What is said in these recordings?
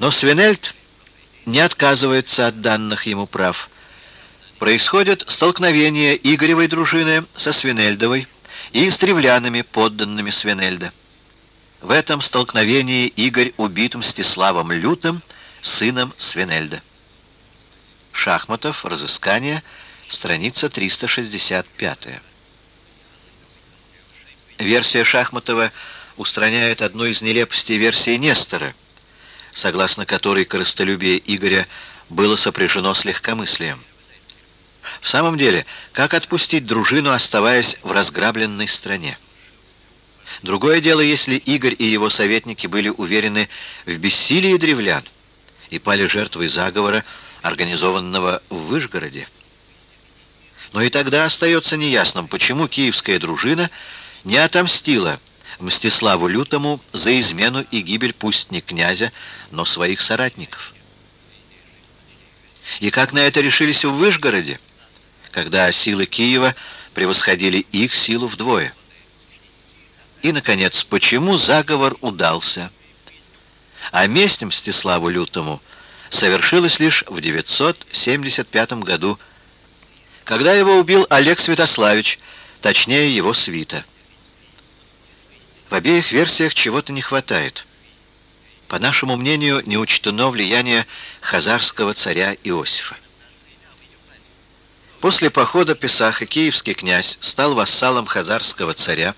Но Свинельд не отказывается от данных ему прав. Происходит столкновение Игоревой дружины со Свинельдовой и с древлянами, подданными Свинельда. В этом столкновении Игорь убит Мстиславом Лютым, сыном Свинельда. Шахматов, разыскание, страница 365. Версия Шахматова устраняет одну из нелепостей версии Нестора, согласно которой корыстолюбие Игоря было сопряжено с легкомыслием. В самом деле, как отпустить дружину, оставаясь в разграбленной стране? Другое дело, если Игорь и его советники были уверены в бессилии древлян и пали жертвой заговора, организованного в Вышгороде. Но и тогда остается неясным, почему киевская дружина не отомстила Мстиславу Лютому за измену и гибель пусть не князя, но своих соратников. И как на это решились в Вышгороде, когда силы Киева превосходили их силу вдвое? И, наконец, почему заговор удался? А месть Мстиславу Лютому совершилась лишь в 975 году, когда его убил Олег Святославич, точнее его свита. В обеих версиях чего-то не хватает. По нашему мнению, не учтено влияние хазарского царя Иосифа. После похода Песаха киевский князь стал вассалом хазарского царя,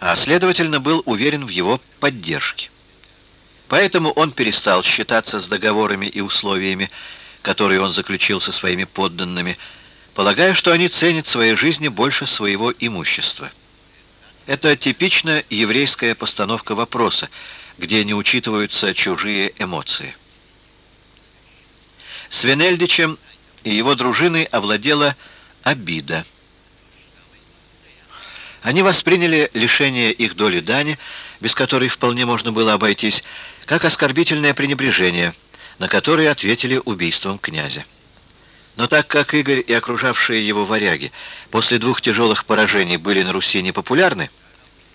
а следовательно был уверен в его поддержке. Поэтому он перестал считаться с договорами и условиями, которые он заключил со своими подданными, полагая, что они ценят своей жизни больше своего имущества. Это типично еврейская постановка вопроса, где не учитываются чужие эмоции. Свенельдичем и его дружиной овладела обида – они восприняли лишение их доли дани, без которой вполне можно было обойтись, как оскорбительное пренебрежение, на которое ответили убийством князя. Но так как Игорь и окружавшие его варяги после двух тяжелых поражений были на Руси непопулярны,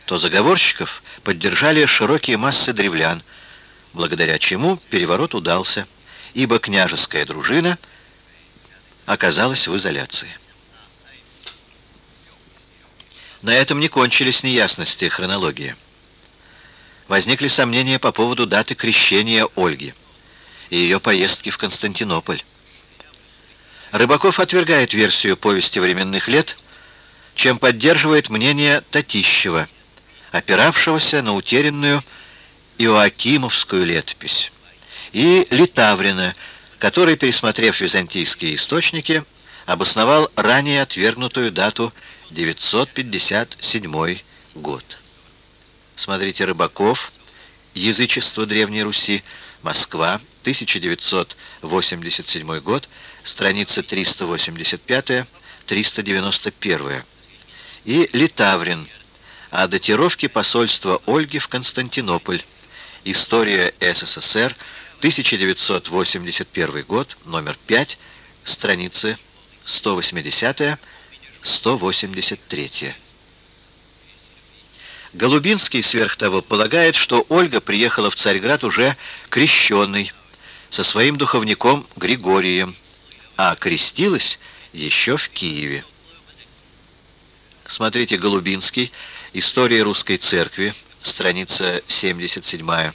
то заговорщиков поддержали широкие массы древлян, благодаря чему переворот удался, ибо княжеская дружина оказалась в изоляции. На этом не кончились неясности хронологии. Возникли сомнения по поводу даты крещения Ольги и ее поездки в Константинополь. Рыбаков отвергает версию повести временных лет, чем поддерживает мнение Татищева, опиравшегося на утерянную Иоакимовскую летопись, и Литаврина, который, пересмотрев византийские источники, обосновал ранее отвергнутую дату 957 год. Смотрите Рыбаков, Язычество Древней Руси, Москва, 1987 год, страница 385-391. И Литаврин о датировке посольства Ольги в Константинополь. История СССР, 1981 год, номер 5, страницы 180 183. Голубинский сверх того полагает, что Ольга приехала в Царьград уже крещенной, со своим духовником Григорием, а крестилась еще в Киеве. Смотрите Голубинский, История русской церкви, страница 77.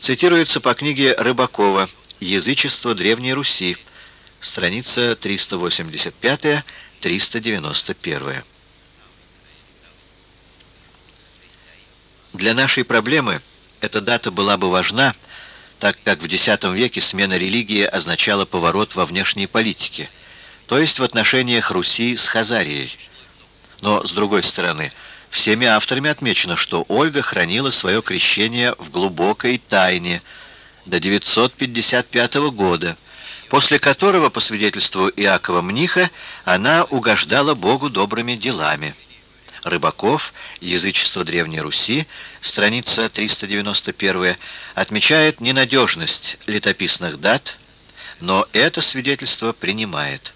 Цитируется по книге Рыбакова «Язычество Древней Руси», страница 385 391. Для нашей проблемы эта дата была бы важна, так как в X веке смена религии означала поворот во внешней политике, то есть в отношениях Руси с Хазарией. Но, с другой стороны, всеми авторами отмечено, что Ольга хранила свое крещение в глубокой тайне до 955 года, после которого, по свидетельству Иакова Мниха, она угождала Богу добрыми делами. Рыбаков, «Язычество Древней Руси», страница 391, отмечает ненадежность летописных дат, но это свидетельство принимает.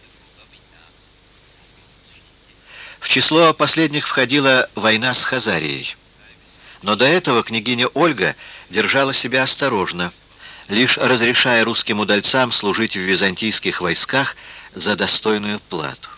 В число последних входила война с Хазарией. Но до этого княгиня Ольга держала себя осторожно – лишь разрешая русским удальцам служить в византийских войсках за достойную плату.